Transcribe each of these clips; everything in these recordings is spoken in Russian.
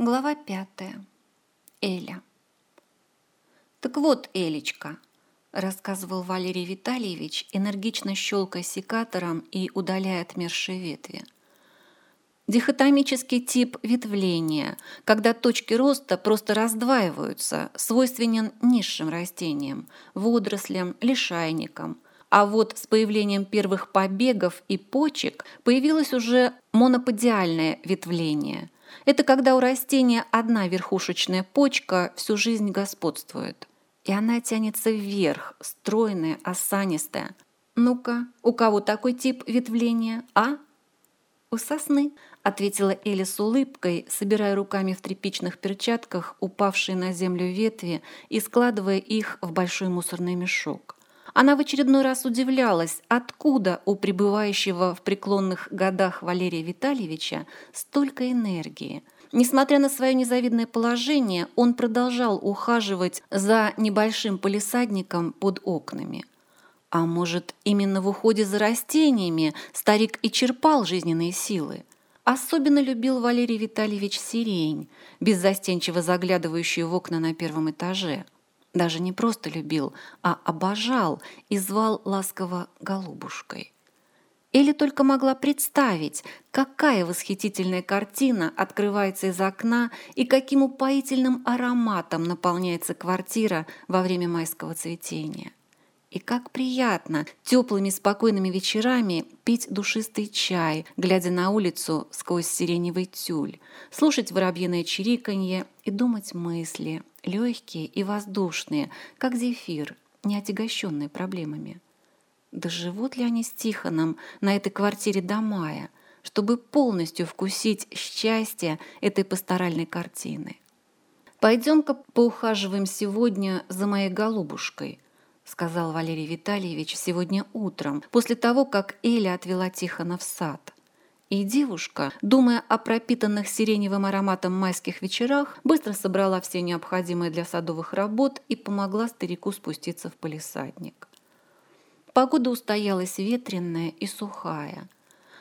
Глава пятая. Эля. «Так вот, Элечка», – рассказывал Валерий Витальевич, энергично щелкая секатором и удаляя отмершие ветви. Дихотомический тип ветвления, когда точки роста просто раздваиваются, свойственен низшим растениям, водорослям, лишайникам. А вот с появлением первых побегов и почек появилось уже моноподиальное ветвление – это когда у растения одна верхушечная почка всю жизнь господствует. И она тянется вверх, стройная, осанистая. Ну-ка, у кого такой тип ветвления, а? У сосны, ответила Эля с улыбкой, собирая руками в тряпичных перчатках упавшие на землю ветви и складывая их в большой мусорный мешок. Она в очередной раз удивлялась, откуда у пребывающего в преклонных годах Валерия Витальевича столько энергии. Несмотря на свое незавидное положение, он продолжал ухаживать за небольшим полисадником под окнами. А может, именно в уходе за растениями старик и черпал жизненные силы? Особенно любил Валерий Витальевич сирень, беззастенчиво заглядывающую в окна на первом этаже – даже не просто любил, а обожал и звал ласково «голубушкой». Или только могла представить, какая восхитительная картина открывается из окна и каким упоительным ароматом наполняется квартира во время майского цветения. И как приятно теплыми спокойными вечерами пить душистый чай, глядя на улицу сквозь сиреневый тюль, слушать воробьиное чириканье и думать мысли, легкие и воздушные, как зефир, не отягощенные проблемами. Да живут ли они с Тихоном на этой квартире до мая, чтобы полностью вкусить счастье этой пасторальной картины? «Пойдем-ка поухаживаем сегодня за моей голубушкой», сказал Валерий Витальевич сегодня утром, после того, как Эля отвела Тихона в сад. И девушка, думая о пропитанных сиреневым ароматом майских вечерах, быстро собрала все необходимое для садовых работ и помогла старику спуститься в полисадник. Погода устоялась ветреная и сухая.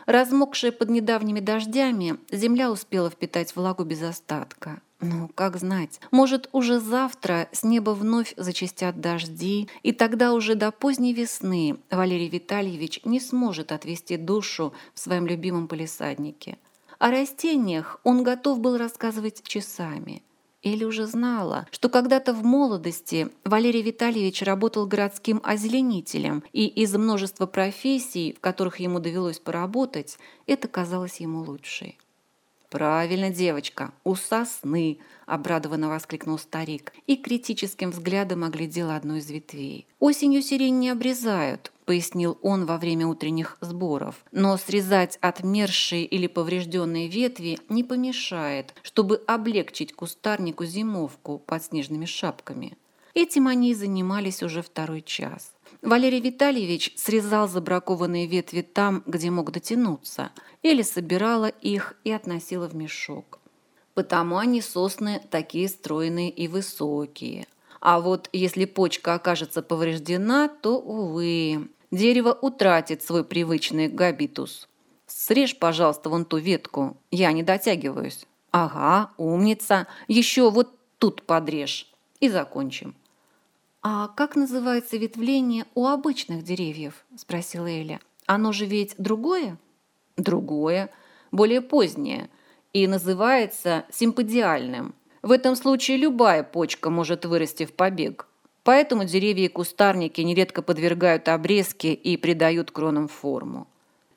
Размокшая под недавними дождями, земля успела впитать влагу без остатка. Ну, как знать, может, уже завтра с неба вновь зачистят дожди, и тогда уже до поздней весны Валерий Витальевич не сможет отвести душу в своем любимом полисаднике. О растениях он готов был рассказывать часами. Или уже знала, что когда-то в молодости Валерий Витальевич работал городским озеленителем, и из множества профессий, в которых ему довелось поработать, это казалось ему лучшей. «Правильно, девочка, у сосны!» – обрадованно воскликнул старик и критическим взглядом оглядел одну из ветвей. «Осенью сирень не обрезают», – пояснил он во время утренних сборов. «Но срезать отмершие или поврежденные ветви не помешает, чтобы облегчить кустарнику зимовку под снежными шапками». Этим они и занимались уже второй час. Валерий Витальевич срезал забракованные ветви там, где мог дотянуться, или собирала их и относила в мешок. Потому они сосны такие стройные и высокие. А вот если почка окажется повреждена, то, увы, дерево утратит свой привычный габитус. Срежь, пожалуйста, вон ту ветку, я не дотягиваюсь. Ага, умница, еще вот тут подрежь. И закончим. «А как называется ветвление у обычных деревьев?» – спросила Эля. «Оно же ведь другое?» «Другое, более позднее, и называется симподиальным. В этом случае любая почка может вырасти в побег. Поэтому деревья и кустарники нередко подвергают обрезке и придают кронам форму.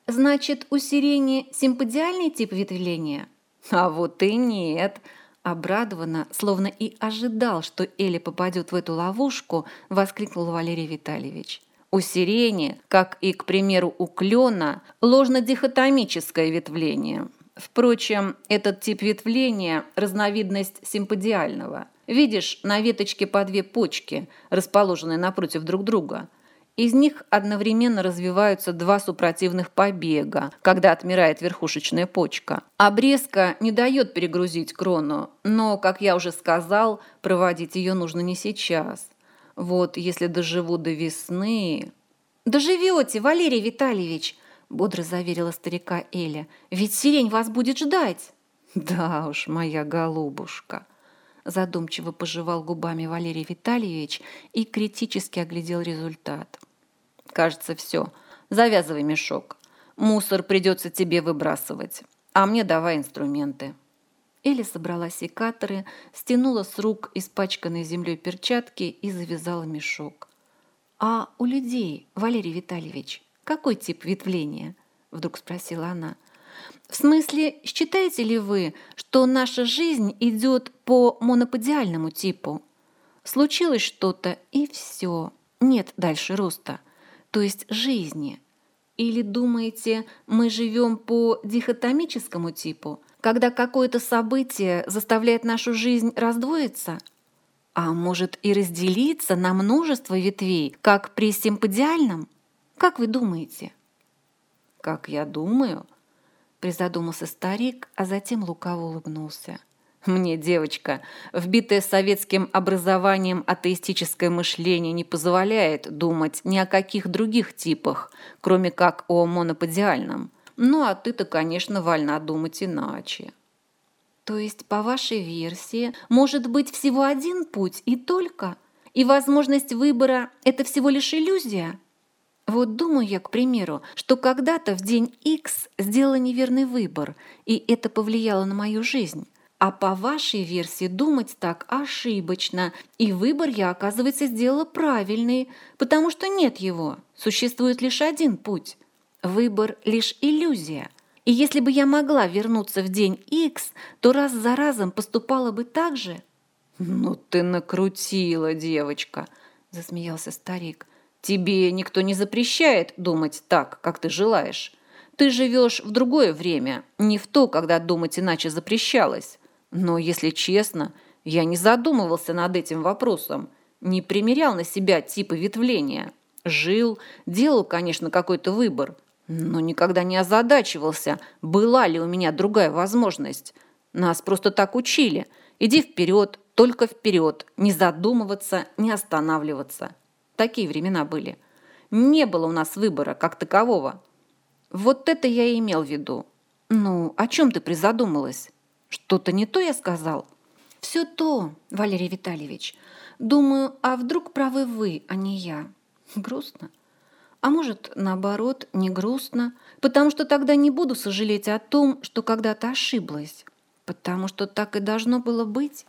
Значит, у сирени симподиальный тип ветвления? А вот и нет – Обрадованно, словно и ожидал, что Эля попадет в эту ловушку, воскликнул Валерий Витальевич. У сирени, как и, к примеру, у клена, ложно-дихотомическое ветвление. Впрочем, этот тип ветвления – разновидность симподиального. Видишь, на веточке по две почки, расположенные напротив друг друга – из них одновременно развиваются два супротивных побега, когда отмирает верхушечная почка. Обрезка не дает перегрузить крону, но, как я уже сказал, проводить ее нужно не сейчас. Вот если доживу до весны... «Доживете, Валерий Витальевич!» – бодро заверила старика Эля. «Ведь сирень вас будет ждать!» Да уж, моя голубушка. Задумчиво пожевал губами Валерий Витальевич и критически оглядел результат. Кажется, все. Завязывай мешок. Мусор придется тебе выбрасывать, а мне давай инструменты. Эля собрала секаторы, стянула с рук испачканной землей перчатки и завязала мешок. «А у людей, Валерий Витальевич, какой тип ветвления?» – вдруг спросила она. «В смысле, считаете ли вы, что наша жизнь идет по моноподиальному типу? Случилось что-то, и все. Нет дальше роста. То есть жизни. Или думаете, мы живем по дихотомическому типу, когда какое-то событие заставляет нашу жизнь раздвоиться? А может и разделиться на множество ветвей, как при симподиальном? Как вы думаете? Как я думаю? Призадумался старик, а затем лукаво улыбнулся. Мне, девочка, вбитое советским образованием атеистическое мышление не позволяет думать ни о каких других типах, кроме как о моноподиальном. Ну, а ты-то, конечно, вольна думать иначе. То есть, по вашей версии, может быть всего один путь и только? И возможность выбора – это всего лишь иллюзия? Вот думаю я, к примеру, что когда-то в день X сделала неверный выбор, и это повлияло на мою жизнь. А по вашей версии думать так ошибочно, и выбор я, оказывается, сделала правильный, потому что нет его, существует лишь один путь. Выбор – лишь иллюзия. И если бы я могла вернуться в день X, то раз за разом поступала бы так же. «Ну ты накрутила, девочка!» – засмеялся старик. «Тебе никто не запрещает думать так, как ты желаешь. Ты живешь в другое время, не в то, когда думать иначе запрещалось. Но, если честно, я не задумывался над этим вопросом, не примерял на себя типы ветвления. Жил, делал, конечно, какой-то выбор, но никогда не озадачивался, была ли у меня другая возможность. Нас просто так учили. Иди вперед, только вперед, не задумываться, не останавливаться. Такие времена были. Не было у нас выбора как такового. Вот это я и имел в виду. Ну, о чем ты призадумалась? Что-то не то я сказал? Все то, Валерий Витальевич. Думаю, а вдруг правы вы, а не я? Грустно. А может, наоборот, не грустно, потому что тогда не буду сожалеть о том, что когда-то ошиблась, потому что так и должно было быть.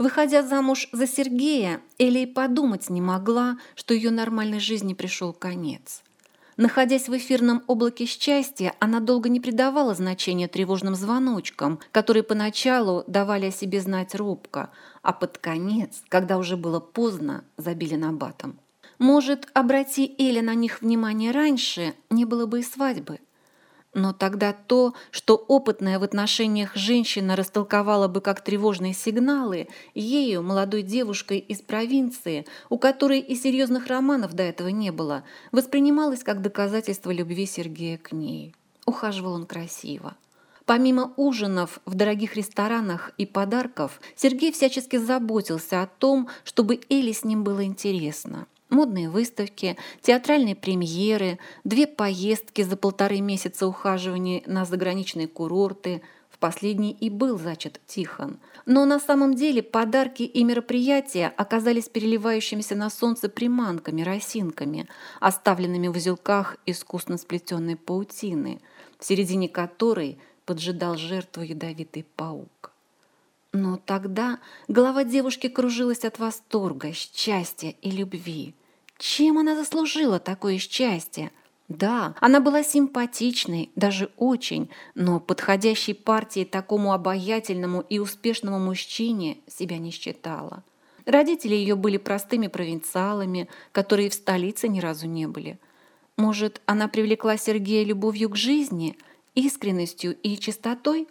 Выходя замуж за Сергея, Эля подумать не могла, что ее нормальной жизни пришел конец. Находясь в эфирном облаке счастья, она долго не придавала значения тревожным звоночкам, которые поначалу давали о себе знать робко, а под конец, когда уже было поздно, забили на батом. Может, обрати Эля на них внимание раньше, не было бы и свадьбы. Но тогда то, что опытная в отношениях женщина растолковала бы как тревожные сигналы, ею, молодой девушкой из провинции, у которой и серьезных романов до этого не было, воспринималось как доказательство любви Сергея к ней. Ухаживал он красиво. Помимо ужинов в дорогих ресторанах и подарков, Сергей всячески заботился о том, чтобы Эле с ним было интересно – модные выставки, театральные премьеры, две поездки за полторы месяца ухаживания на заграничные курорты. В последний и был зачат Тихон. Но на самом деле подарки и мероприятия оказались переливающимися на солнце приманками, росинками, оставленными в узелках искусно сплетенной паутины, в середине которой поджидал жертву ядовитый паук. Но тогда голова девушки кружилась от восторга, счастья и любви. Чем она заслужила такое счастье? Да, она была симпатичной, даже очень, но подходящей партией такому обаятельному и успешному мужчине себя не считала. Родители ее были простыми провинциалами, которые в столице ни разу не были. Может, она привлекла Сергея любовью к жизни, искренностью и чистотой?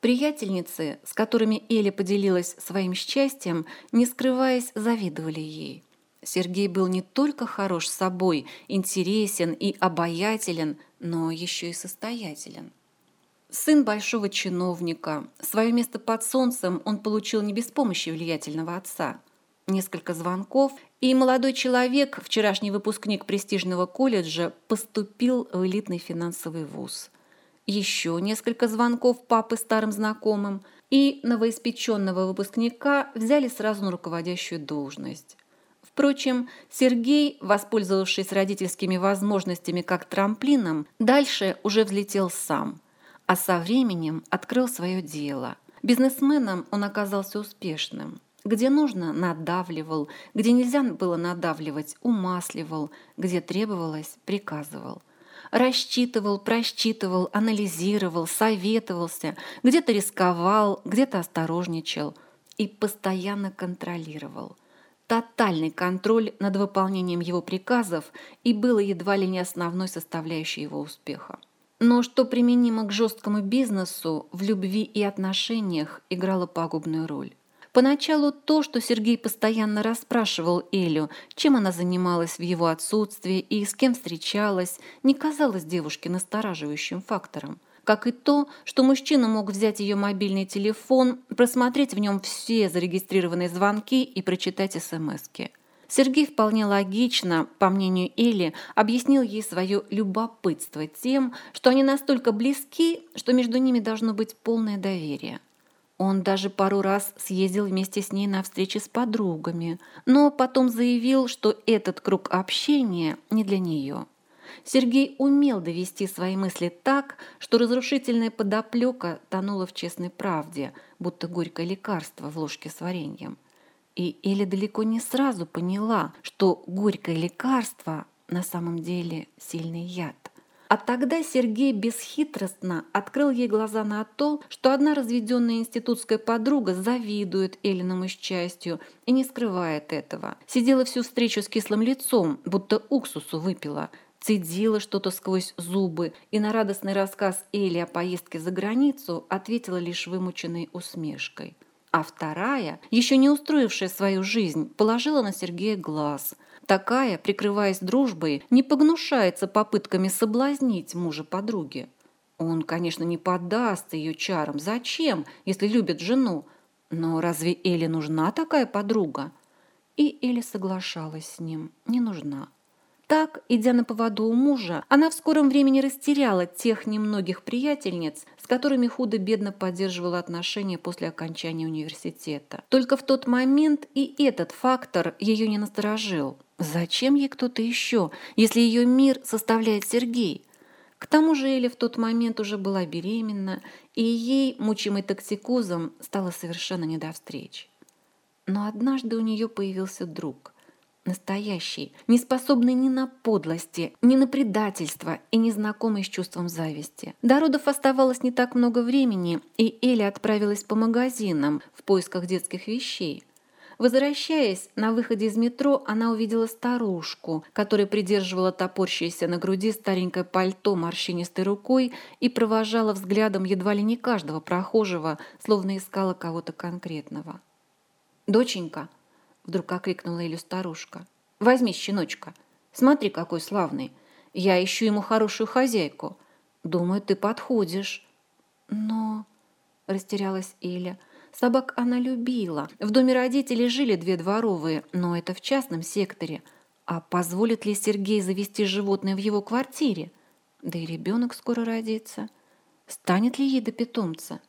Приятельницы, с которыми Эля поделилась своим счастьем, не скрываясь, завидовали ей. Сергей был не только хорош собой, интересен и обаятелен, но еще и состоятелен. Сын большого чиновника. Свое место под солнцем он получил не без помощи влиятельного отца. Несколько звонков, и молодой человек, вчерашний выпускник престижного колледжа, поступил в элитный финансовый вуз. еще несколько звонков папы старым знакомым, и новоиспеченного выпускника взяли сразу на руководящую должность. Впрочем, Сергей, воспользовавшись родительскими возможностями как трамплином, дальше уже взлетел сам, а со временем открыл свое дело. Бизнесменом он оказался успешным. Где нужно – надавливал, где нельзя было надавливать – умасливал, где требовалось – приказывал. Рассчитывал, просчитывал, анализировал, советовался, где-то рисковал, где-то осторожничал и постоянно контролировал – тотальный контроль над выполнением его приказов и было едва ли не основной составляющей его успеха. Но что применимо к жесткому бизнесу, в любви и отношениях играло пагубную роль. Поначалу то, что Сергей постоянно расспрашивал Элю, чем она занималась в его отсутствии и с кем встречалась, не казалось девушке настораживающим фактором – как и то, что мужчина мог взять ее мобильный телефон, просмотреть в нем все зарегистрированные звонки и прочитать СМСки. Сергей вполне логично, по мнению Эли, объяснил ей свое любопытство тем, что они настолько близки, что между ними должно быть полное доверие. Он даже пару раз съездил вместе с ней на встречи с подругами, но потом заявил, что этот круг общения не для нее. Сергей умел довести свои мысли так, что разрушительная подоплека тонула в честной правде, будто горькое лекарство в ложке с вареньем. И Эля далеко не сразу поняла, что горькое лекарство на самом деле сильный яд. А тогда Сергей бесхитростно открыл ей глаза на то, что одна разведенная институтская подруга завидует Элиному счастью и не скрывает этого. Сидела всю встречу с кислым лицом, будто уксусу выпила – цедила что-то сквозь зубы и на радостный рассказ Эли о поездке за границу ответила лишь вымученной усмешкой. А вторая, еще не устроившая свою жизнь, положила на Сергея глаз. Такая, прикрываясь дружбой, не погнушается попытками соблазнить мужа подруги. Он, конечно, не поддаст ее чарам. Зачем, если любит жену? Но разве Эле нужна такая подруга? И Эля соглашалась с ним. Не нужна. Так, идя на поводу у мужа, она в скором времени растеряла тех немногих приятельниц, с которыми худо-бедно поддерживала отношения после окончания университета. Только в тот момент и этот фактор ее не насторожил. Зачем ей кто-то еще, если ее мир составляет Сергей? К тому же Эля в тот момент уже была беременна, и ей, мучимой токсикозом, стало совершенно не до встреч. Но однажды у нее появился друг – Настоящий, не способный ни на подлости, ни на предательство и не знакомый с чувством зависти. До родов оставалось не так много времени, и Эля отправилась по магазинам в поисках детских вещей. Возвращаясь, на выходе из метро она увидела старушку, которая придерживала топорщееся на груди старенькое пальто морщинистой рукой и провожала взглядом едва ли не каждого прохожего, словно искала кого-то конкретного. «Доченька», Вдруг окликнула Илью старушка. «Возьми щеночка. Смотри, какой славный. Я ищу ему хорошую хозяйку. Думаю, ты подходишь». «Но...» – растерялась Иля. Собак она любила. В доме родителей жили две дворовые, но это в частном секторе. А позволит ли Сергей завести животное в его квартире? Да и ребенок скоро родится. Станет ли ей до питомца?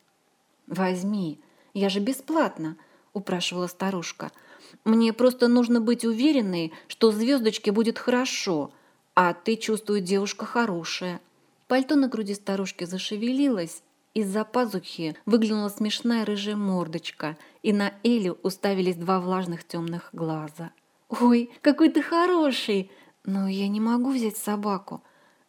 «Возьми, я же бесплатно», – упрашивала старушка – мне просто нужно быть уверенной, что звездочке будет хорошо, а ты, чувствует, девушка хорошая». Пальто на груди старушки зашевелилось, из-за пазухи выглянула смешная рыжая мордочка, и на Элю уставились два влажных темных глаза. «Ой, какой ты хороший! Но я не могу взять собаку!»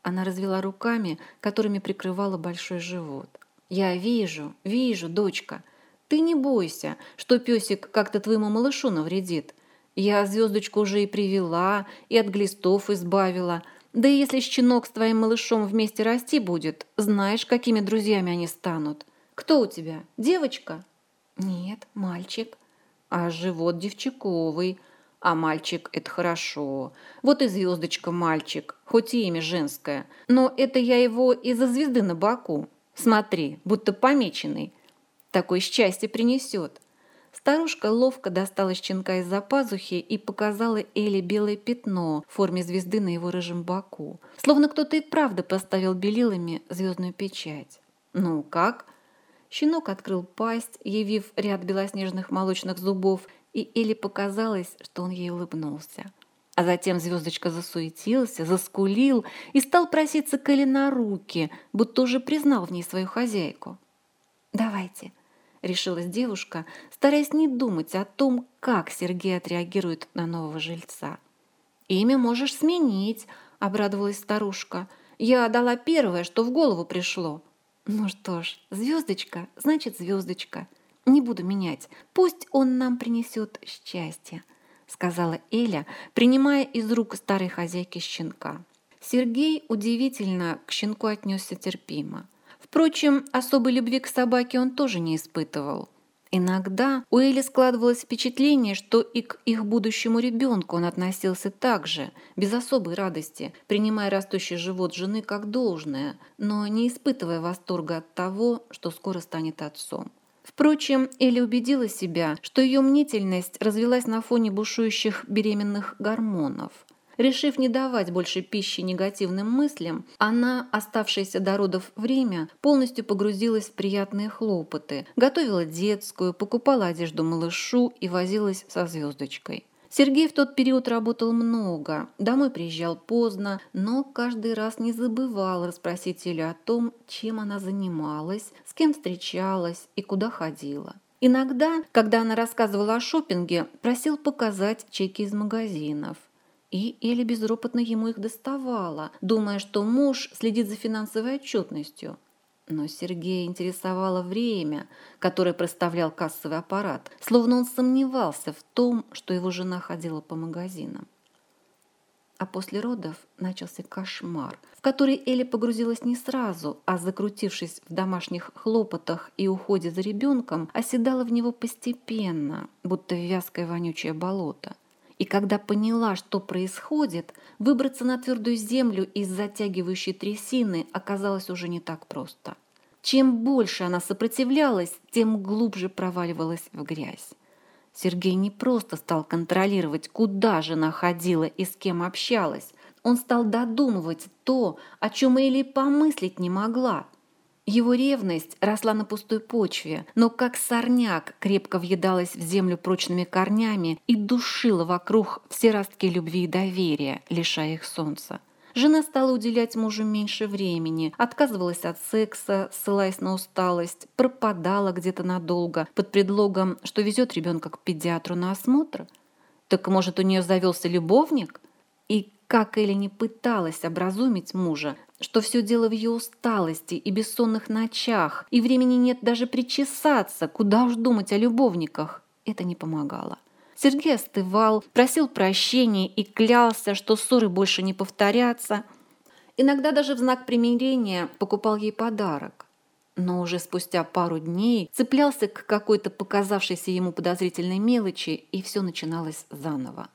Она развела руками, которыми прикрывала большой живот. «Я вижу, вижу, дочка. Ты не бойся, что песик как-то твоему малышу навредит. Я звездочку уже и привела, и от глистов избавила. Да и если щенок с твоим малышом вместе расти будет, знаешь, какими друзьями они станут. Кто у тебя? Девочка? Нет, мальчик. А живот девчаковый. А мальчик – это хорошо. Вот и звездочка мальчик, хоть и имя женское. Но это я его из-за звезды на боку. Смотри, будто помеченный такое счастье принесет. Старушка ловко достала щенка из-за пазухи и показала Эле белое пятно в форме звезды на его рыжем боку. Словно кто-то и правда поставил белилами звездную печать. «Ну как?» Щенок открыл пасть, явив ряд белоснежных молочных зубов, и Эле показалось, что он ей улыбнулся. А затем звездочка засуетился, заскулил и стал проситься к Эле на руки, будто уже признал в ней свою хозяйку. «Давайте», — решилась девушка, стараясь не думать о том, как Сергей отреагирует на нового жильца. «Имя можешь сменить», — обрадовалась старушка. «Я дала первое, что в голову пришло». «Ну что ж, звездочка, значит звездочка. Не буду менять. Пусть он нам принесет счастье», — сказала Эля, принимая из рук старой хозяйки щенка. Сергей удивительно к щенку отнесся терпимо. Впрочем, особой любви к собаке он тоже не испытывал. Иногда у Эли складывалось впечатление, что и к их будущему ребенку он относился так же, без особой радости, принимая растущий живот жены как должное, но не испытывая восторга от того, что скоро станет отцом. Впрочем, Элли убедила себя, что ее мнительность развелась на фоне бушующих беременных гормонов – Решив не давать больше пищи негативным мыслям, она, оставшееся до родов время, полностью погрузилась в приятные хлопоты, готовила детскую, покупала одежду малышу и возилась со звездочкой. Сергей в тот период работал много, домой приезжал поздно, но каждый раз не забывал расспросить Илю о том, чем она занималась, с кем встречалась и куда ходила. Иногда, когда она рассказывала о шопинге, просил показать чеки из магазинов – и Эля безропотно ему их доставала, думая, что муж следит за финансовой отчетностью. Но Сергея интересовало время, которое проставлял кассовый аппарат, словно он сомневался в том, что его жена ходила по магазинам. А после родов начался кошмар, в который Эля погрузилась не сразу, а закрутившись в домашних хлопотах и уходе за ребенком, оседала в него постепенно, будто в вязкое вонючее болото. И когда поняла, что происходит, выбраться на твердую землю из затягивающей трясины оказалось уже не так просто. Чем больше она сопротивлялась, тем глубже проваливалась в грязь. Сергей не просто стал контролировать, куда жена ходила и с кем общалась. Он стал додумывать то, о чем Элли помыслить не могла. Его ревность росла на пустой почве, но как сорняк крепко въедалась в землю прочными корнями и душила вокруг все ростки любви и доверия, лишая их солнца. Жена стала уделять мужу меньше времени, отказывалась от секса, ссылаясь на усталость, пропадала где-то надолго под предлогом, что везет ребенка к педиатру на осмотр. Так может, у нее завелся любовник? И как Элли не пыталась образумить мужа, что все дело в ее усталости и бессонных ночах, и времени нет даже причесаться, куда уж думать о любовниках. Это не помогало. Сергей остывал, просил прощения и клялся, что ссоры больше не повторятся. Иногда даже в знак примирения покупал ей подарок. Но уже спустя пару дней цеплялся к какой-то показавшейся ему подозрительной мелочи, и все начиналось заново.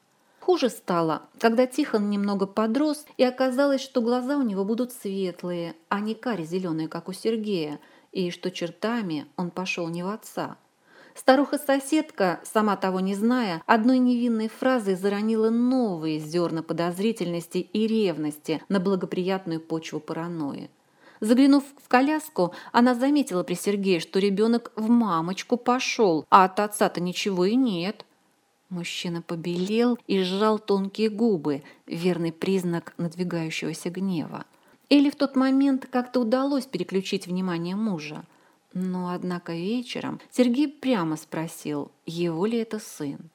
Хуже стало, когда Тихон немного подрос, и оказалось, что глаза у него будут светлые, а не кари-зеленые, как у Сергея, и что чертами он пошел не в отца. Старуха-соседка, сама того не зная, одной невинной фразой заронила новые зерна подозрительности и ревности на благоприятную почву паранойи. Заглянув в коляску, она заметила при Сергее, что ребенок в мамочку пошел, а от отца-то ничего и нет. Мужчина побелел и сжал тонкие губы, верный признак надвигающегося гнева. Или в тот момент как-то удалось переключить внимание мужа. Но, однако, вечером Сергей прямо спросил, его ли это сын.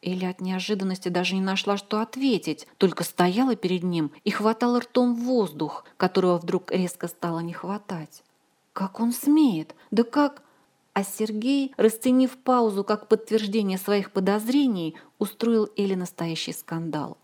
Или от неожиданности даже не нашла, что ответить, только стояла перед ним и хватала ртом воздух, которого вдруг резко стало не хватать. Как он смеет? Да как... А Сергей, расценив паузу как подтверждение своих подозрений, устроил Эле настоящий скандал.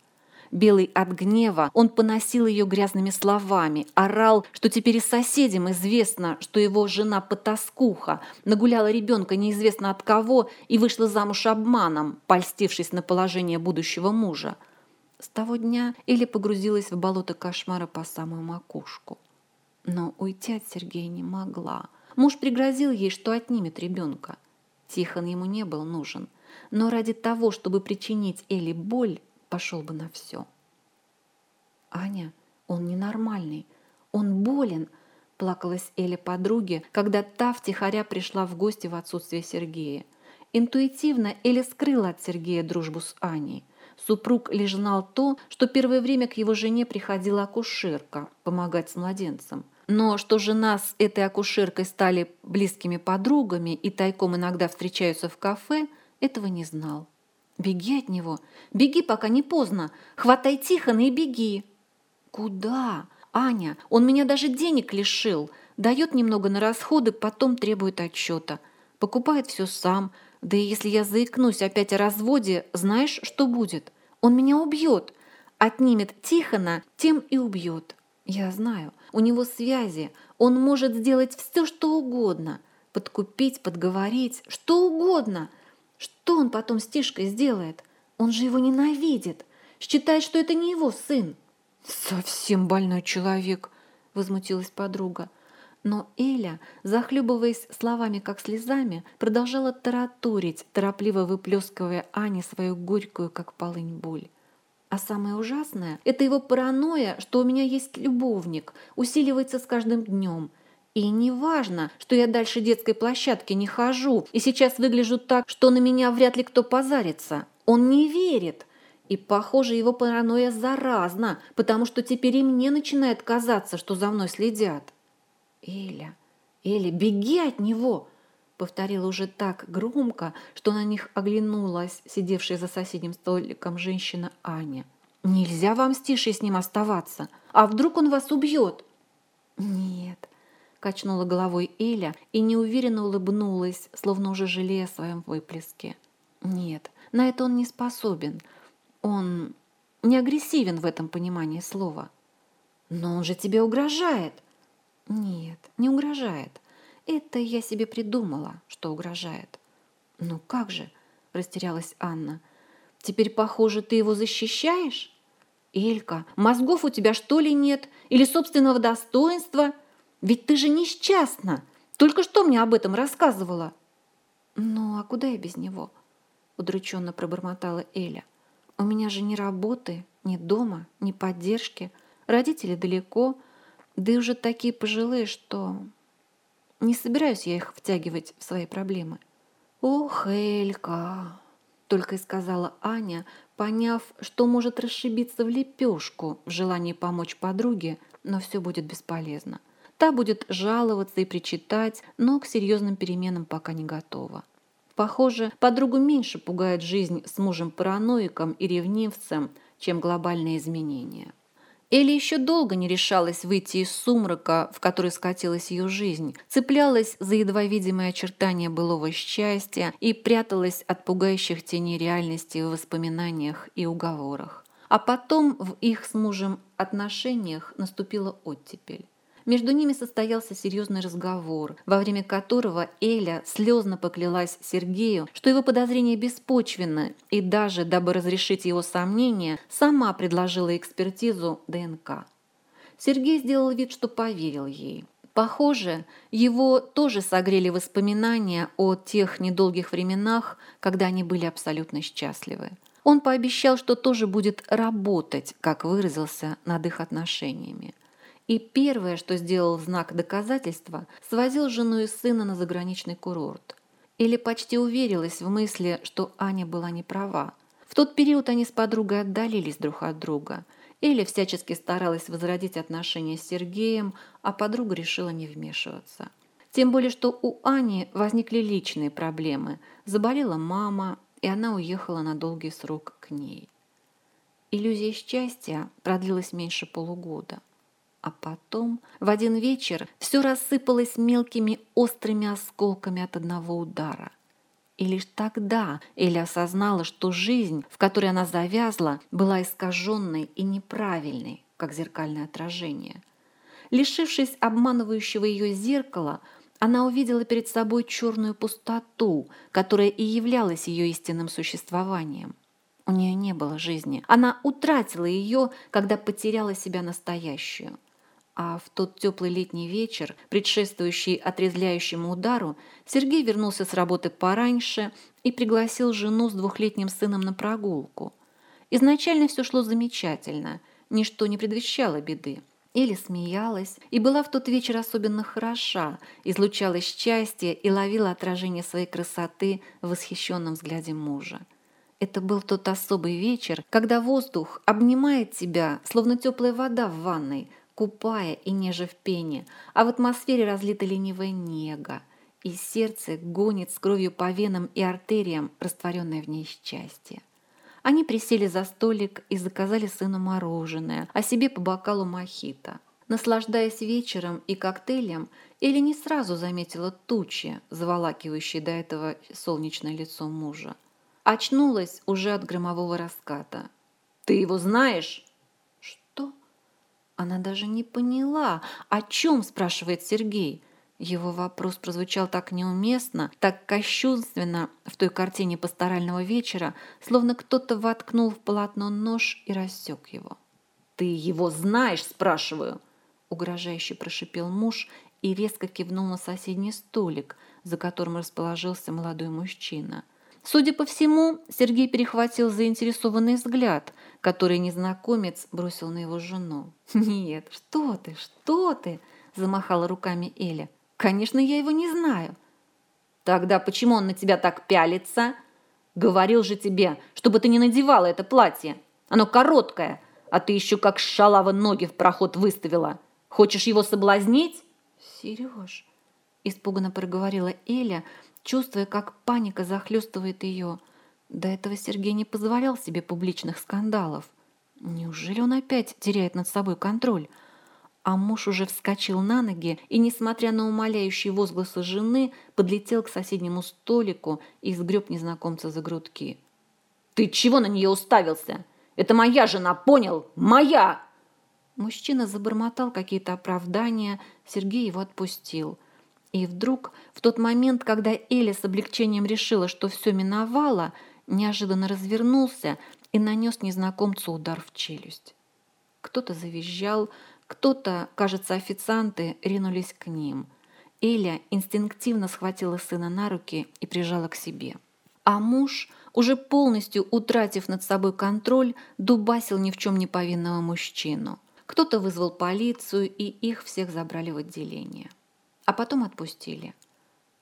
Белый от гнева, он поносил ее грязными словами, орал, что теперь и соседям известно, что его жена потаскуха, нагуляла ребенка неизвестно от кого и вышла замуж обманом, польстившись на положение будущего мужа. С того дня Эля погрузилась в болото кошмара по самую макушку. Но уйти от Сергея не могла – Муж пригрозил ей, что отнимет ребенка. Тихон ему не был нужен, но ради того, чтобы причинить Элли боль, пошел бы на все. «Аня, он ненормальный, он болен», – плакалась Эля подруге, когда та втихаря пришла в гости в отсутствие Сергея. Интуитивно Эля скрыла от Сергея дружбу с Аней. Супруг лишь знал то, что первое время к его жене приходила акушерка помогать с младенцем. Но что жена с этой акушеркой стали близкими подругами и тайком иногда встречаются в кафе, этого не знал. «Беги от него! Беги, пока не поздно! Хватай Тихона и беги!» «Куда? Аня, он меня даже денег лишил. Дает немного на расходы, потом требует отчета. Покупает все сам. Да и если я заикнусь опять о разводе, знаешь, что будет? Он меня убьет. Отнимет Тихона, тем и убьет. Я знаю, у него связи. Он может сделать все, что угодно. Подкупить, подговорить, что угодно. Что он потом с Тишкой сделает? Он же его ненавидит. Считает, что это не его сын. «Совсем больной человек», — возмутилась подруга. Но Эля, захлебываясь словами как слезами, продолжала тараторить, торопливо выплескивая Ане свою горькую, как полынь, боль. А самое ужасное – это его паранойя, что у меня есть любовник, усиливается с каждым днем. И не важно, что я дальше детской площадки не хожу и сейчас выгляжу так, что на меня вряд ли кто позарится. Он не верит. И, похоже, его паранойя заразна, потому что теперь и мне начинает казаться, что за мной следят. «Эля, Эля, беги от него!» Повторила уже так громко, что на них оглянулась сидевшая за соседним столиком женщина Аня. «Нельзя вам с Тишей с ним оставаться. А вдруг он вас убьет?» «Нет», — качнула головой Эля и неуверенно улыбнулась, словно уже жалея о своем выплеске. «Нет, на это он не способен. Он не агрессивен в этом понимании слова. Но он же тебе угрожает. Нет, не угрожает. Это я себе придумала, что угрожает. Ну как же, растерялась Анна. Теперь, похоже, ты его защищаешь? Элька, мозгов у тебя что ли нет? Или собственного достоинства? Ведь ты же несчастна. Только что мне об этом рассказывала. Ну, а куда я без него? Удрученно пробормотала Эля. У меня же ни работы, ни дома, ни поддержки. Родители далеко, да и уже такие пожилые, что... Не собираюсь я их втягивать в свои проблемы. «Ох, Элька!» — только и сказала Аня, поняв, что может расшибиться в лепешку в желании помочь подруге, но все будет бесполезно. Та будет жаловаться и причитать, но к серьезным переменам пока не готова. Похоже, подругу меньше пугает жизнь с мужем-параноиком и ревнивцем, чем глобальные изменения. Элли еще долго не решалась выйти из сумрака, в который скатилась ее жизнь, цеплялась за едва видимые очертания былого счастья и пряталась от пугающих теней реальности в воспоминаниях и уговорах. А потом в их с мужем отношениях наступила оттепель. Между ними состоялся серьезный разговор, во время которого Эля слезно поклялась Сергею, что его подозрения беспочвенны, и даже, дабы разрешить его сомнения, сама предложила экспертизу ДНК. Сергей сделал вид, что поверил ей. Похоже, его тоже согрели воспоминания о тех недолгих временах, когда они были абсолютно счастливы. Он пообещал, что тоже будет работать, как выразился, над их отношениями. И первое, что сделал в знак доказательства, свозил жену и сына на заграничный курорт. Или почти уверилась в мысли, что Аня была не права. В тот период они с подругой отдалились друг от друга. Эля всячески старалась возродить отношения с Сергеем, а подруга решила не вмешиваться. Тем более, что у Ани возникли личные проблемы. Заболела мама, и она уехала на долгий срок к ней. Иллюзия счастья продлилась меньше полугода. А потом в один вечер все рассыпалось мелкими острыми осколками от одного удара. И лишь тогда Эля осознала, что жизнь, в которой она завязла, была искаженной и неправильной, как зеркальное отражение. Лишившись обманывающего ее зеркала, она увидела перед собой черную пустоту, которая и являлась ее истинным существованием. У нее не было жизни. Она утратила ее, когда потеряла себя настоящую. А в тот теплый летний вечер, предшествующий отрезвляющему удару, Сергей вернулся с работы пораньше и пригласил жену с двухлетним сыном на прогулку. Изначально все шло замечательно, ничто не предвещало беды. Или смеялась и была в тот вечер особенно хороша, излучала счастье и ловила отражение своей красоты в восхищенном взгляде мужа. Это был тот особый вечер, когда воздух обнимает тебя, словно теплая вода в ванной, купая и неже в пене, а в атмосфере разлита ленивая нега, и сердце гонит с кровью по венам и артериям, растворенное в ней счастье. Они присели за столик и заказали сыну мороженое, а себе по бокалу мохито. Наслаждаясь вечером и коктейлем, Эля не сразу заметила тучи, заволакивающие до этого солнечное лицо мужа. Очнулась уже от громового раската. «Ты его знаешь?» Она даже не поняла, о чем спрашивает Сергей. Его вопрос прозвучал так неуместно, так кощунственно в той картине пасторального вечера, словно кто-то воткнул в полотно нож и рассек его. «Ты его знаешь?» – спрашиваю. Угрожающе прошипел муж и резко кивнул на соседний столик, за которым расположился молодой мужчина – Судя по всему, Сергей перехватил заинтересованный взгляд, который незнакомец бросил на его жену. «Нет, что ты, что ты!» – замахала руками Эля. «Конечно, я его не знаю». «Тогда почему он на тебя так пялится?» «Говорил же тебе, чтобы ты не надевала это платье. Оно короткое, а ты еще как шалава ноги в проход выставила. Хочешь его соблазнить?» «Сереж», – испуганно проговорила Эля – чувствуя, как паника захлестывает ее. До этого Сергей не позволял себе публичных скандалов. Неужели он опять теряет над собой контроль? А муж уже вскочил на ноги и, несмотря на умоляющие возгласы жены, подлетел к соседнему столику и сгреб незнакомца за грудки. «Ты чего на нее уставился? Это моя жена, понял? Моя!» Мужчина забормотал какие-то оправдания, Сергей его отпустил – и вдруг, в тот момент, когда Эля с облегчением решила, что все миновало, неожиданно развернулся и нанес незнакомцу удар в челюсть. Кто-то завизжал, кто-то, кажется, официанты ринулись к ним. Эля инстинктивно схватила сына на руки и прижала к себе. А муж, уже полностью утратив над собой контроль, дубасил ни в чем не повинного мужчину. Кто-то вызвал полицию, и их всех забрали в отделение а потом отпустили.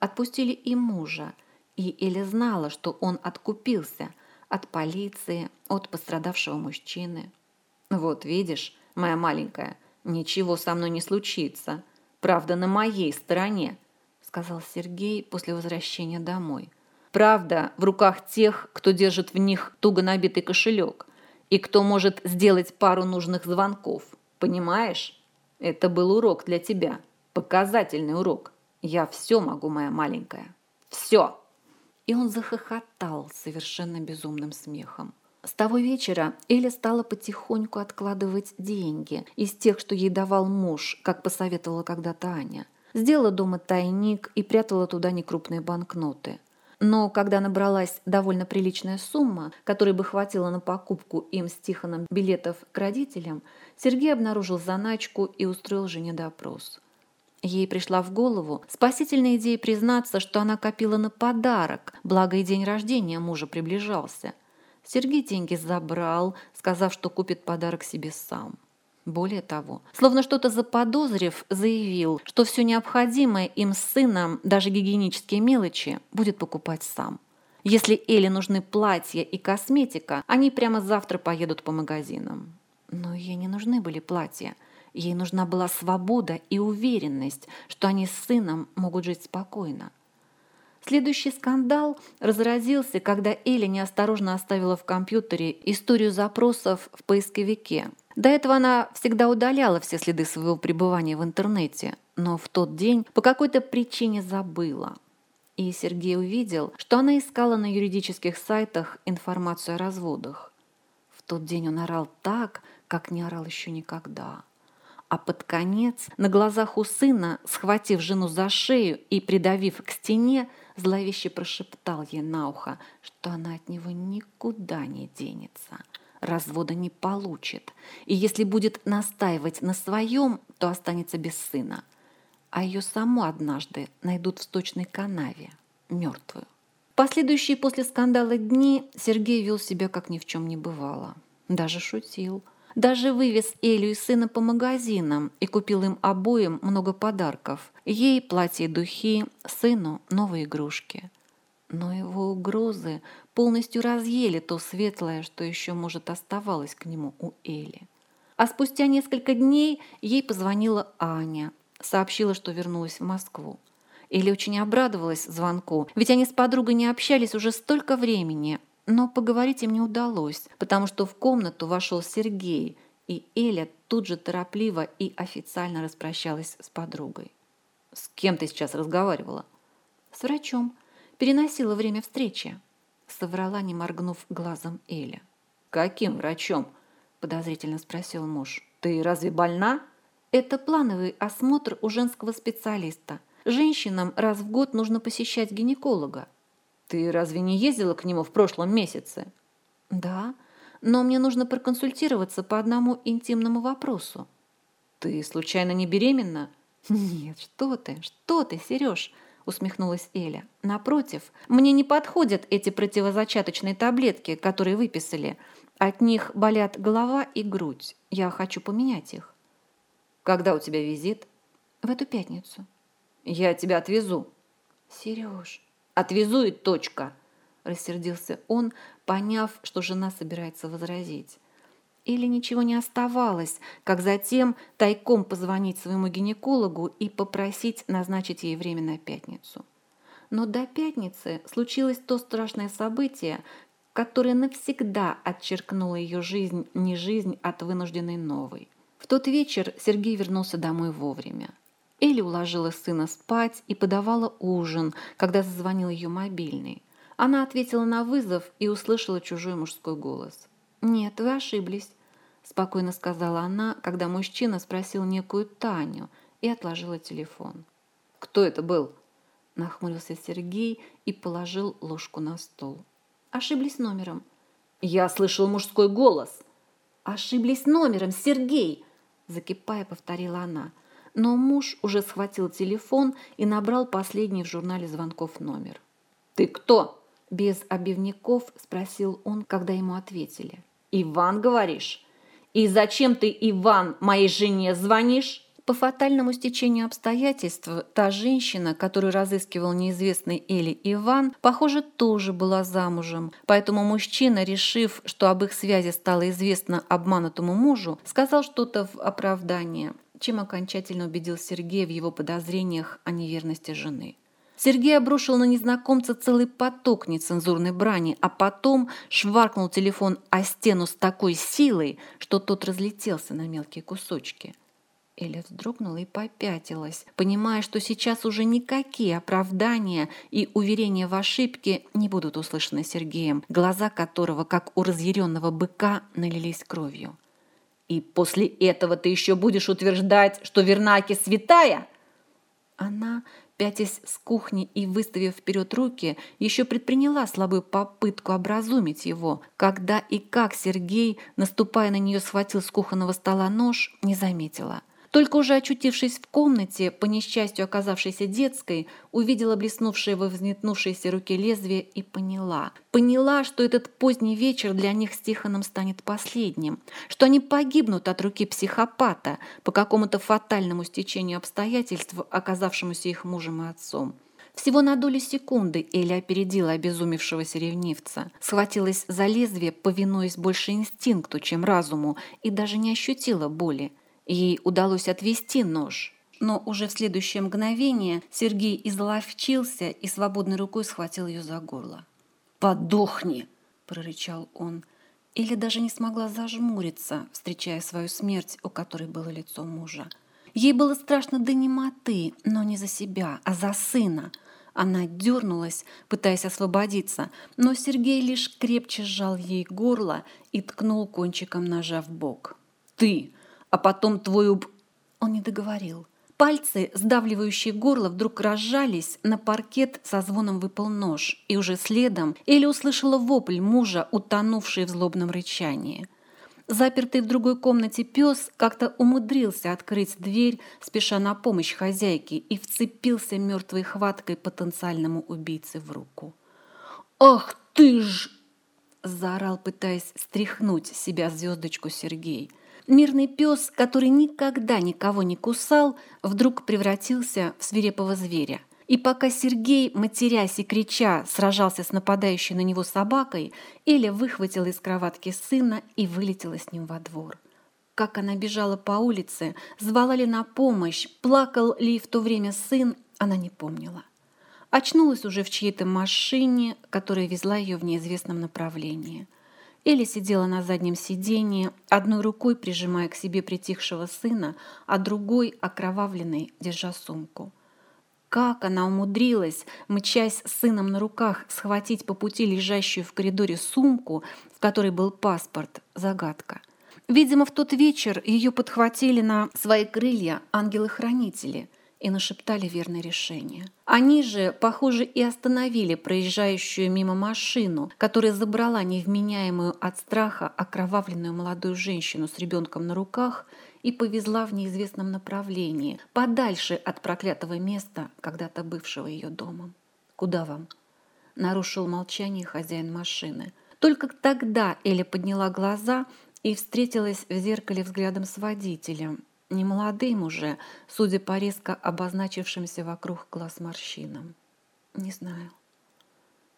Отпустили и мужа, и Эля знала, что он откупился от полиции, от пострадавшего мужчины. «Вот видишь, моя маленькая, ничего со мной не случится. Правда на моей стороне», — сказал Сергей после возвращения домой. «Правда в руках тех, кто держит в них туго набитый кошелек и кто может сделать пару нужных звонков. Понимаешь? Это был урок для тебя». Показательный урок. Я все могу, моя маленькая. Все!» И он захохотал совершенно безумным смехом. С того вечера Эля стала потихоньку откладывать деньги из тех, что ей давал муж, как посоветовала когда-то Аня. Сделала дома тайник и прятала туда некрупные банкноты. Но когда набралась довольно приличная сумма, которой бы хватило на покупку им с Тихоном билетов к родителям, Сергей обнаружил заначку и устроил жене допрос. Ей пришла в голову спасительная идея признаться, что она копила на подарок, благо и день рождения мужа приближался. Сергей деньги забрал, сказав, что купит подарок себе сам. Более того, словно что-то заподозрив, заявил, что все необходимое им с сыном, даже гигиенические мелочи, будет покупать сам. Если Эле нужны платья и косметика, они прямо завтра поедут по магазинам. Но ей не нужны были платья – Ей нужна была свобода и уверенность, что они с сыном могут жить спокойно. Следующий скандал разразился, когда Эля неосторожно оставила в компьютере историю запросов в поисковике. До этого она всегда удаляла все следы своего пребывания в интернете, но в тот день по какой-то причине забыла. И Сергей увидел, что она искала на юридических сайтах информацию о разводах. В тот день он орал так, как не орал еще никогда а под конец, на глазах у сына, схватив жену за шею и придавив к стене, зловеще прошептал ей на ухо, что она от него никуда не денется. развода не получит. И если будет настаивать на своем, то останется без сына. А ее саму однажды найдут в сточной канаве, мертвую. Последующие после скандала дни Сергей вел себя, как ни в чем не бывало. Даже шутил. Даже вывез Элю и сына по магазинам и купил им обоим много подарков. Ей платье духи, сыну новые игрушки. Но его угрозы полностью разъели то светлое, что еще, может, оставалось к нему у Эли. А спустя несколько дней ей позвонила Аня, сообщила, что вернулась в Москву. Или очень обрадовалась звонку, ведь они с подругой не общались уже столько времени. Но поговорить им не удалось, потому что в комнату вошел Сергей, и Эля тут же торопливо и официально распрощалась с подругой. «С кем ты сейчас разговаривала?» «С врачом. Переносила время встречи», — соврала, не моргнув глазом Эля. «Каким врачом?» — подозрительно спросил муж. «Ты разве больна?» «Это плановый осмотр у женского специалиста. Женщинам раз в год нужно посещать гинеколога. Ты разве не ездила к нему в прошлом месяце? Да, но мне нужно проконсультироваться по одному интимному вопросу. Ты случайно не беременна? Нет, что ты, что ты, Сереж? усмехнулась Эля. Напротив, мне не подходят эти противозачаточные таблетки, которые выписали. От них болят голова и грудь. Я хочу поменять их. Когда у тебя визит? В эту пятницу. Я тебя отвезу. Сереж, отвезу и точка. Рассердился он, поняв, что жена собирается возразить. Или ничего не оставалось, как затем тайком позвонить своему гинекологу и попросить назначить ей время на пятницу. Но до пятницы случилось то страшное событие, которое навсегда отчеркнуло ее жизнь не жизнь от вынужденной новой. В тот вечер Сергей вернулся домой вовремя. Элли уложила сына спать и подавала ужин, когда зазвонил ее мобильный. Она ответила на вызов и услышала чужой мужской голос. «Нет, вы ошиблись», – спокойно сказала она, когда мужчина спросил некую Таню и отложила телефон. «Кто это был?» – нахмурился Сергей и положил ложку на стол. «Ошиблись номером». «Я слышал мужской голос». «Ошиблись номером, Сергей!» – закипая, повторила она – но муж уже схватил телефон и набрал последний в журнале звонков номер. «Ты кто?» – без обивников спросил он, когда ему ответили. «Иван, говоришь? И зачем ты, Иван, моей жене звонишь?» По фатальному стечению обстоятельств, та женщина, которую разыскивал неизвестный Эли Иван, похоже, тоже была замужем. Поэтому мужчина, решив, что об их связи стало известно обманутому мужу, сказал что-то в оправдание чем окончательно убедил Сергея в его подозрениях о неверности жены. Сергей обрушил на незнакомца целый поток нецензурной брани, а потом шваркнул телефон о стену с такой силой, что тот разлетелся на мелкие кусочки. Эля вздрогнула и попятилась, понимая, что сейчас уже никакие оправдания и уверения в ошибке не будут услышаны Сергеем, глаза которого, как у разъяренного быка, налились кровью. И после этого ты еще будешь утверждать, что Вернаки святая? Она, пятясь с кухни и выставив вперед руки, еще предприняла слабую попытку образумить его, когда и как Сергей, наступая на нее, схватил с кухонного стола нож, не заметила – только уже очутившись в комнате, по несчастью оказавшейся детской, увидела блеснувшее во взметнувшейся руке лезвие и поняла. Поняла, что этот поздний вечер для них с Тихоном станет последним, что они погибнут от руки психопата по какому-то фатальному стечению обстоятельств, оказавшемуся их мужем и отцом. Всего на долю секунды Эля опередила обезумевшегося ревнивца, схватилась за лезвие, повинуясь больше инстинкту, чем разуму, и даже не ощутила боли. Ей удалось отвести нож, но уже в следующее мгновение Сергей изловчился и свободной рукой схватил ее за горло. «Подохни!» – прорычал он. Или даже не смогла зажмуриться, встречая свою смерть, у которой было лицо мужа. Ей было страшно до немоты, но не за себя, а за сына. Она дернулась, пытаясь освободиться, но Сергей лишь крепче сжал ей горло и ткнул кончиком ножа в бок. «Ты! А потом твой уб...» Он не договорил. Пальцы, сдавливающие горло, вдруг разжались, на паркет со звоном выпал нож, и уже следом Эля услышала вопль мужа, утонувший в злобном рычании. Запертый в другой комнате пес как-то умудрился открыть дверь, спеша на помощь хозяйке, и вцепился мертвой хваткой потенциальному убийце в руку. «Ах ты ж!» – заорал, пытаясь стряхнуть себя звездочку Сергей. Мирный пес, который никогда никого не кусал, вдруг превратился в свирепого зверя. И пока Сергей, матерясь и крича, сражался с нападающей на него собакой, Эля выхватила из кроватки сына и вылетела с ним во двор. Как она бежала по улице, звала ли на помощь, плакал ли в то время сын, она не помнила. Очнулась уже в чьей-то машине, которая везла ее в неизвестном направлении. Эля сидела на заднем сиденье, одной рукой прижимая к себе притихшего сына, а другой, окровавленной, держа сумку. Как она умудрилась, мчась с сыном на руках, схватить по пути лежащую в коридоре сумку, в которой был паспорт, загадка. Видимо, в тот вечер ее подхватили на свои крылья ангелы-хранители и нашептали верное решение. Они же, похоже, и остановили проезжающую мимо машину, которая забрала невменяемую от страха окровавленную молодую женщину с ребенком на руках – и повезла в неизвестном направлении, подальше от проклятого места, когда-то бывшего ее домом. «Куда вам?» – нарушил молчание хозяин машины. Только тогда Эля подняла глаза и встретилась в зеркале взглядом с водителем, немолодым уже, судя по резко обозначившимся вокруг глаз морщинам. «Не знаю».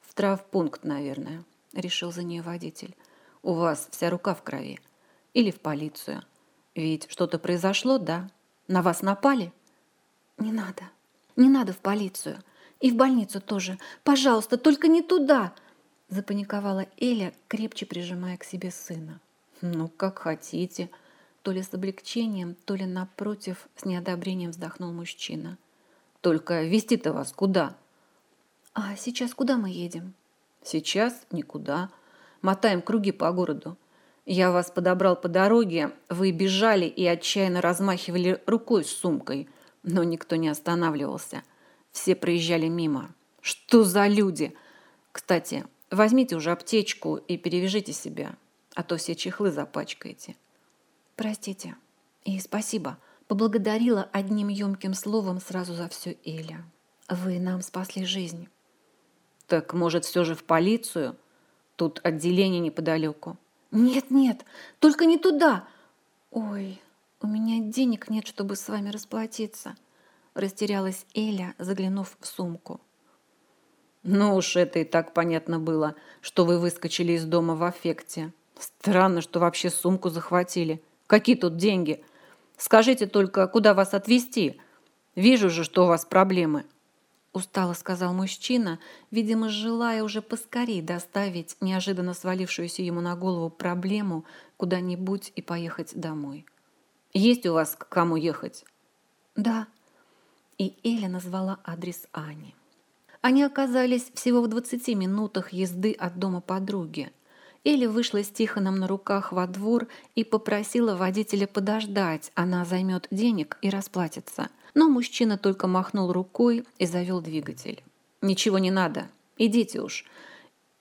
«В травпункт, наверное», – решил за нее водитель. «У вас вся рука в крови. Или в полицию». Ведь что-то произошло, да? На вас напали? Не надо. Не надо в полицию. И в больницу тоже. Пожалуйста, только не туда!» Запаниковала Эля, крепче прижимая к себе сына. «Ну, как хотите». То ли с облегчением, то ли напротив, с неодобрением вздохнул мужчина. «Только вести-то вас куда?» «А сейчас куда мы едем?» «Сейчас никуда. Мотаем круги по городу. Я вас подобрал по дороге, вы бежали и отчаянно размахивали рукой с сумкой, но никто не останавливался. Все проезжали мимо. Что за люди? Кстати, возьмите уже аптечку и перевяжите себя, а то все чехлы запачкаете. Простите и спасибо. Поблагодарила одним емким словом сразу за все Эля. Вы нам спасли жизнь. Так, может, все же в полицию? Тут отделение неподалеку. «Нет, нет, только не туда!» «Ой, у меня денег нет, чтобы с вами расплатиться», растерялась Эля, заглянув в сумку. «Ну уж это и так понятно было, что вы выскочили из дома в аффекте. Странно, что вообще сумку захватили. Какие тут деньги? Скажите только, куда вас отвезти? Вижу же, что у вас проблемы». Устало сказал мужчина, видимо, желая уже поскорее доставить неожиданно свалившуюся ему на голову проблему куда-нибудь и поехать домой. «Есть у вас к кому ехать?» «Да». И Эля назвала адрес Ани. Они оказались всего в 20 минутах езды от дома подруги. Эля вышла с Тихоном на руках во двор и попросила водителя подождать, она займет денег и расплатится. Но мужчина только махнул рукой и завел двигатель. «Ничего не надо. Идите уж.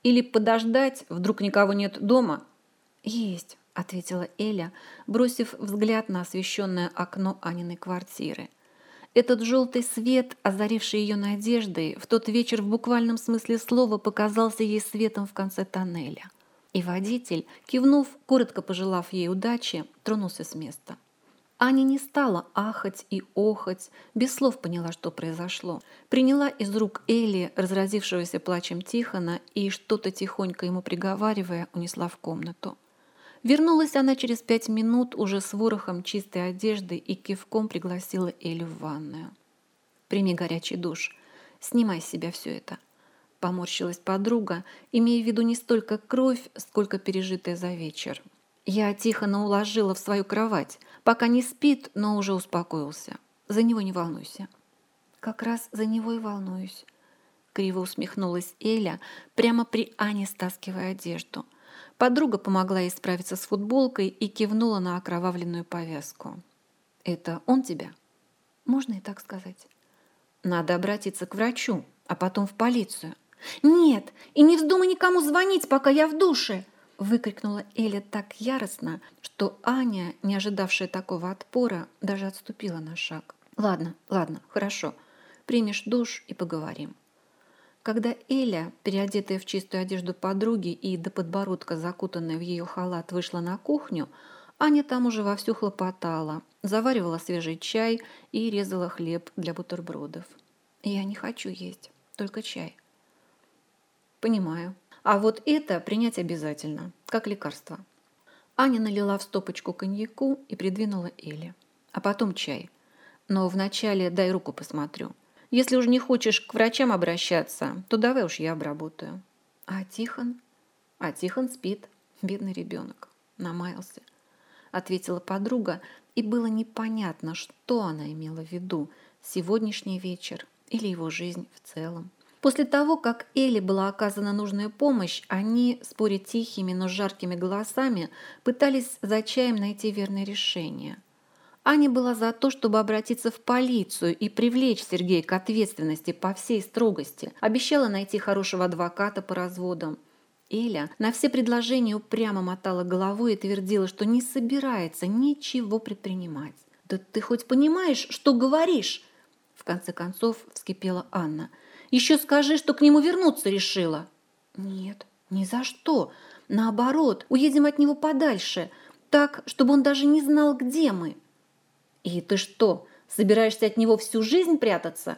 Или подождать, вдруг никого нет дома?» «Есть», — ответила Эля, бросив взгляд на освещенное окно Аниной квартиры. Этот желтый свет, озаривший ее надеждой, в тот вечер в буквальном смысле слова показался ей светом в конце тоннеля. И водитель, кивнув, коротко пожелав ей удачи, тронулся с места. Аня не стала ахать и охать, без слов поняла, что произошло. Приняла из рук Элли, разразившегося плачем Тихона, и что-то тихонько ему приговаривая, унесла в комнату. Вернулась она через пять минут уже с ворохом чистой одежды и кивком пригласила Элю в ванную. «Прими горячий душ. Снимай с себя все это». Поморщилась подруга, имея в виду не столько кровь, сколько пережитое за вечер. Я Тихона уложила в свою кровать. Пока не спит, но уже успокоился. За него не волнуйся. Как раз за него и волнуюсь. Криво усмехнулась Эля, прямо при Ане стаскивая одежду. Подруга помогла ей справиться с футболкой и кивнула на окровавленную повязку. «Это он тебя?» «Можно и так сказать». «Надо обратиться к врачу, а потом в полицию». «Нет, и не вздумай никому звонить, пока я в душе!» выкрикнула Эля так яростно, что Аня, не ожидавшая такого отпора, даже отступила на шаг. «Ладно, ладно, хорошо. Примешь душ и поговорим». Когда Эля, переодетая в чистую одежду подруги и до подбородка закутанная в ее халат, вышла на кухню, Аня там уже вовсю хлопотала, заваривала свежий чай и резала хлеб для бутербродов. «Я не хочу есть, только чай». «Понимаю. А вот это принять обязательно, как лекарство». Аня налила в стопочку коньяку и придвинула Эле. «А потом чай. Но вначале дай руку посмотрю». Если уж не хочешь к врачам обращаться, то давай уж я обработаю. А Тихон? А Тихон спит, бедный ребенок, намаялся. Ответила подруга, и было непонятно, что она имела в виду, сегодняшний вечер или его жизнь в целом. После того, как Элли была оказана нужная помощь, они, споря тихими, но жаркими голосами, пытались за чаем найти верное решение – Аня была за то, чтобы обратиться в полицию и привлечь Сергея к ответственности по всей строгости. Обещала найти хорошего адвоката по разводам. Эля на все предложения упрямо мотала головой и твердила, что не собирается ничего предпринимать. «Да ты хоть понимаешь, что говоришь?» В конце концов вскипела Анна. «Еще скажи, что к нему вернуться решила». «Нет, ни за что. Наоборот, уедем от него подальше, так, чтобы он даже не знал, где мы». «И ты что, собираешься от него всю жизнь прятаться?»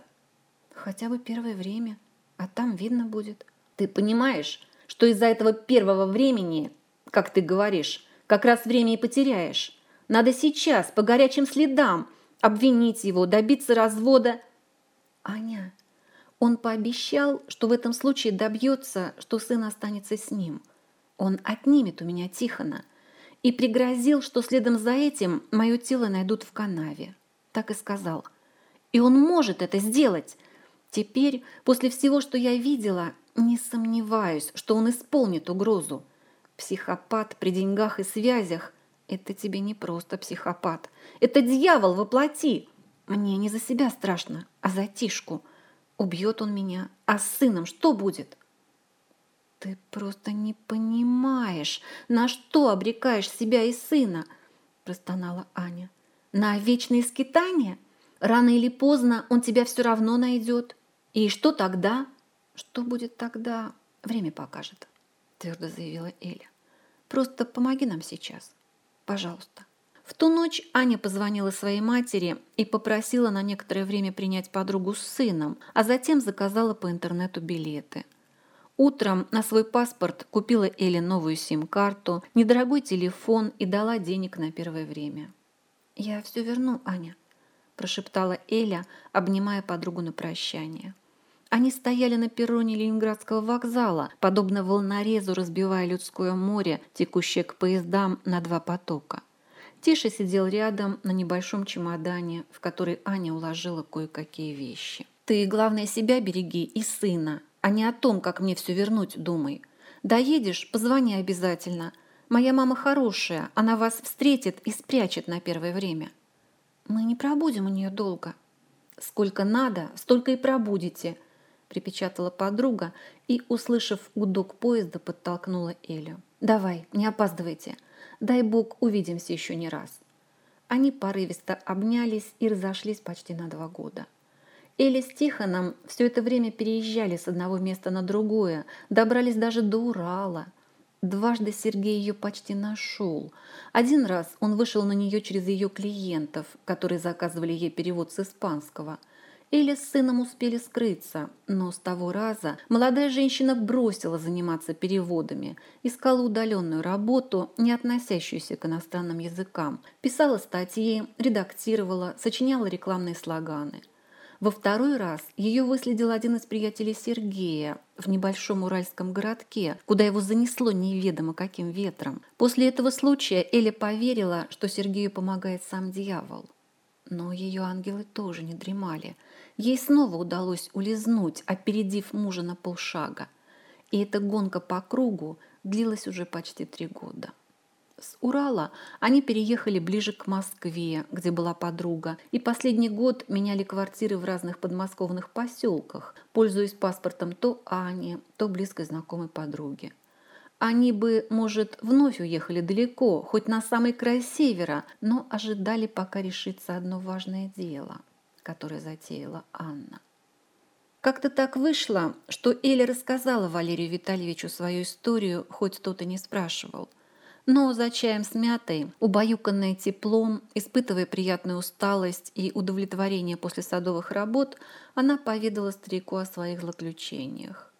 «Хотя бы первое время, а там видно будет». «Ты понимаешь, что из-за этого первого времени, как ты говоришь, как раз время и потеряешь? Надо сейчас, по горячим следам, обвинить его, добиться развода». «Аня, он пообещал, что в этом случае добьется, что сын останется с ним. Он отнимет у меня Тихона и пригрозил, что следом за этим мое тело найдут в канаве. Так и сказал. И он может это сделать. Теперь, после всего, что я видела, не сомневаюсь, что он исполнит угрозу. Психопат при деньгах и связях – это тебе не просто психопат. Это дьявол воплоти. Мне не за себя страшно, а за Тишку. Убьет он меня, а с сыном что будет? «Ты просто не понимаешь, на что обрекаешь себя и сына!» – простонала Аня. «На вечные скитания? Рано или поздно он тебя все равно найдет. И что тогда?» «Что будет тогда? Время покажет», – твердо заявила Эля. «Просто помоги нам сейчас. Пожалуйста». В ту ночь Аня позвонила своей матери и попросила на некоторое время принять подругу с сыном, а затем заказала по интернету билеты – Утром на свой паспорт купила Эле новую сим-карту, недорогой телефон и дала денег на первое время. «Я все верну, Аня», – прошептала Эля, обнимая подругу на прощание. Они стояли на перроне Ленинградского вокзала, подобно волнорезу, разбивая людское море, текущее к поездам на два потока. Тиша сидел рядом на небольшом чемодане, в который Аня уложила кое-какие вещи. «Ты, главное, себя береги и сына», а не о том, как мне все вернуть, думай. Доедешь, позвони обязательно. Моя мама хорошая, она вас встретит и спрячет на первое время. Мы не пробудем у нее долго. Сколько надо, столько и пробудете, припечатала подруга и, услышав гудок поезда, подтолкнула Элю. Давай, не опаздывайте. Дай бог, увидимся еще не раз. Они порывисто обнялись и разошлись почти на два года. Эли с Тихоном все это время переезжали с одного места на другое, добрались даже до Урала. Дважды Сергей ее почти нашел. Один раз он вышел на нее через ее клиентов, которые заказывали ей перевод с испанского. Эли с сыном успели скрыться, но с того раза молодая женщина бросила заниматься переводами, искала удаленную работу, не относящуюся к иностранным языкам, писала статьи, редактировала, сочиняла рекламные слоганы – во второй раз ее выследил один из приятелей Сергея в небольшом уральском городке, куда его занесло неведомо каким ветром. После этого случая Эля поверила, что Сергею помогает сам дьявол. Но ее ангелы тоже не дремали. Ей снова удалось улизнуть, опередив мужа на полшага. И эта гонка по кругу длилась уже почти три года. С Урала они переехали ближе к Москве, где была подруга, и последний год меняли квартиры в разных подмосковных поселках, пользуясь паспортом то Ани, то близкой знакомой подруги. Они бы, может, вновь уехали далеко, хоть на самый край севера, но ожидали, пока решится одно важное дело, которое затеяла Анна. Как-то так вышло, что Эля рассказала Валерию Витальевичу свою историю, хоть тот и не спрашивал. Но за чаем с мятой, убаюканная теплом, испытывая приятную усталость и удовлетворение после садовых работ, она поведала старику о своих злоключениях.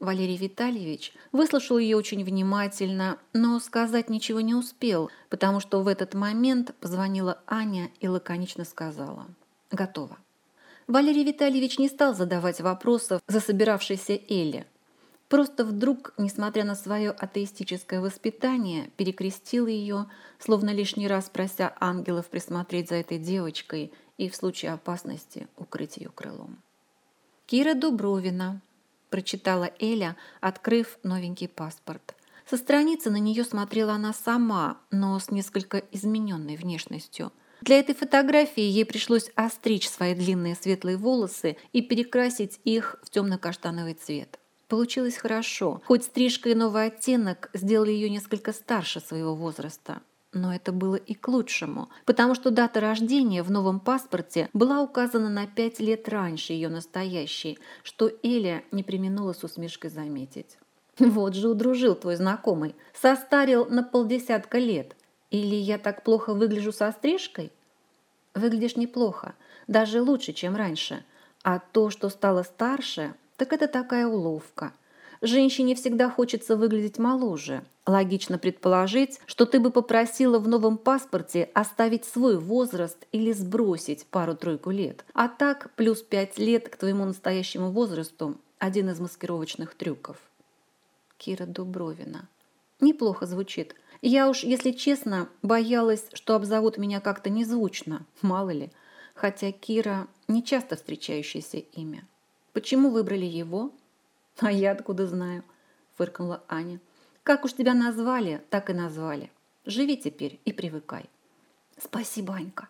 Валерий Витальевич выслушал ее очень внимательно, но сказать ничего не успел, потому что в этот момент позвонила Аня и лаконично сказала «Готово». Валерий Витальевич не стал задавать вопросов за собиравшейся Элли. Просто вдруг, несмотря на свое атеистическое воспитание, перекрестил ее, словно лишний раз прося ангелов присмотреть за этой девочкой и в случае опасности укрыть ее крылом. «Кира Дубровина», – прочитала Эля, открыв новенький паспорт. Со страницы на нее смотрела она сама, но с несколько измененной внешностью – для этой фотографии ей пришлось остричь свои длинные светлые волосы и перекрасить их в темно-каштановый цвет. Получилось хорошо, хоть стрижка и новый оттенок сделали ее несколько старше своего возраста. Но это было и к лучшему, потому что дата рождения в новом паспорте была указана на пять лет раньше ее настоящей, что Эля не применула с усмешкой заметить. «Вот же удружил твой знакомый, состарил на полдесятка лет. Или я так плохо выгляжу со стрижкой? Выглядишь неплохо, даже лучше, чем раньше. А то, что стало старше, так это такая уловка. Женщине всегда хочется выглядеть моложе. Логично предположить, что ты бы попросила в новом паспорте оставить свой возраст или сбросить пару-тройку лет. А так, плюс пять лет к твоему настоящему возрасту – один из маскировочных трюков. Кира Дубровина. Неплохо звучит – я уж, если честно, боялась, что обзовут меня как-то незвучно, мало ли, хотя Кира – не часто встречающееся имя. Почему выбрали его? А я откуда знаю, фыркнула Аня. Как уж тебя назвали, так и назвали. Живи теперь и привыкай. Спасибо, Анька,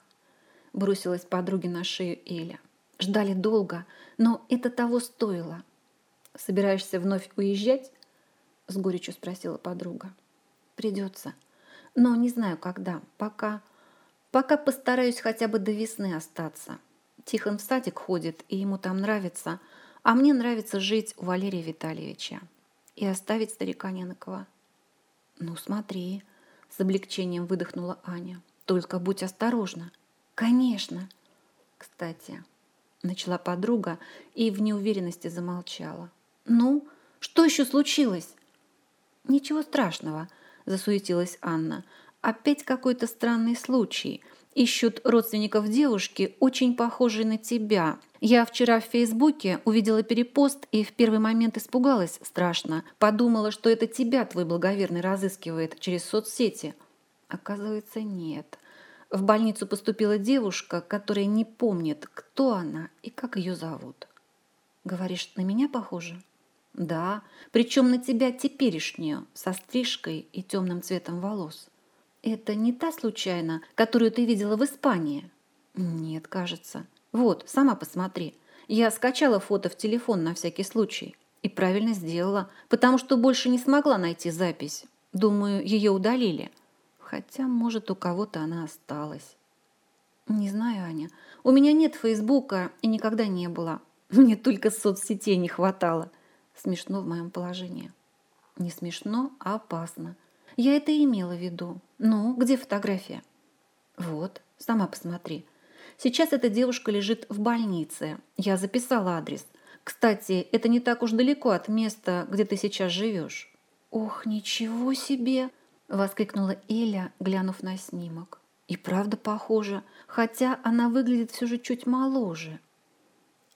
бросилась подруге на шею Эля. Ждали долго, но это того стоило. Собираешься вновь уезжать? С горечью спросила подруга. Придется. Но не знаю, когда. Пока... Пока постараюсь хотя бы до весны остаться. Тихон в садик ходит, и ему там нравится. А мне нравится жить у Валерия Витальевича. И оставить старика Ненокова. Ну, смотри. С облегчением выдохнула Аня. Только будь осторожна. Конечно. Кстати, начала подруга и в неуверенности замолчала. Ну, что еще случилось? Ничего страшного засуетилась Анна. Опять какой-то странный случай. Ищут родственников девушки, очень похожей на тебя. Я вчера в Фейсбуке увидела перепост и в первый момент испугалась страшно. Подумала, что это тебя твой благоверный разыскивает через соцсети. Оказывается, нет. В больницу поступила девушка, которая не помнит, кто она и как ее зовут. Говоришь, на меня похоже? Да, причем на тебя теперешнюю, со стрижкой и темным цветом волос. Это не та случайно, которую ты видела в Испании? Нет, кажется. Вот, сама посмотри. Я скачала фото в телефон на всякий случай. И правильно сделала, потому что больше не смогла найти запись. Думаю, ее удалили. Хотя, может, у кого-то она осталась. Не знаю, Аня. У меня нет Фейсбука и никогда не было. Мне только соцсетей не хватало смешно в моем положении. Не смешно, а опасно. Я это имела в виду. Ну, где фотография? Вот, сама посмотри. Сейчас эта девушка лежит в больнице. Я записала адрес. Кстати, это не так уж далеко от места, где ты сейчас живешь. Ох, ничего себе! Воскликнула Эля, глянув на снимок. И правда похоже, хотя она выглядит все же чуть моложе.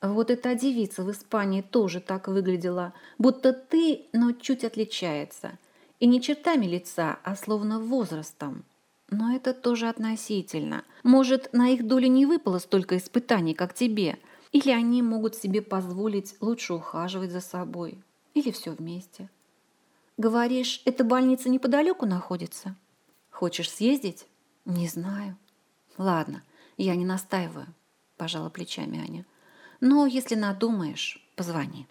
Вот эта девица в Испании тоже так выглядела, будто ты, но чуть отличается. И не чертами лица, а словно возрастом. Но это тоже относительно. Может, на их долю не выпало столько испытаний, как тебе. Или они могут себе позволить лучше ухаживать за собой. Или все вместе. Говоришь, эта больница неподалеку находится? Хочешь съездить? Не знаю. Ладно, я не настаиваю, пожала плечами Аня. Но если надумаешь, позвони.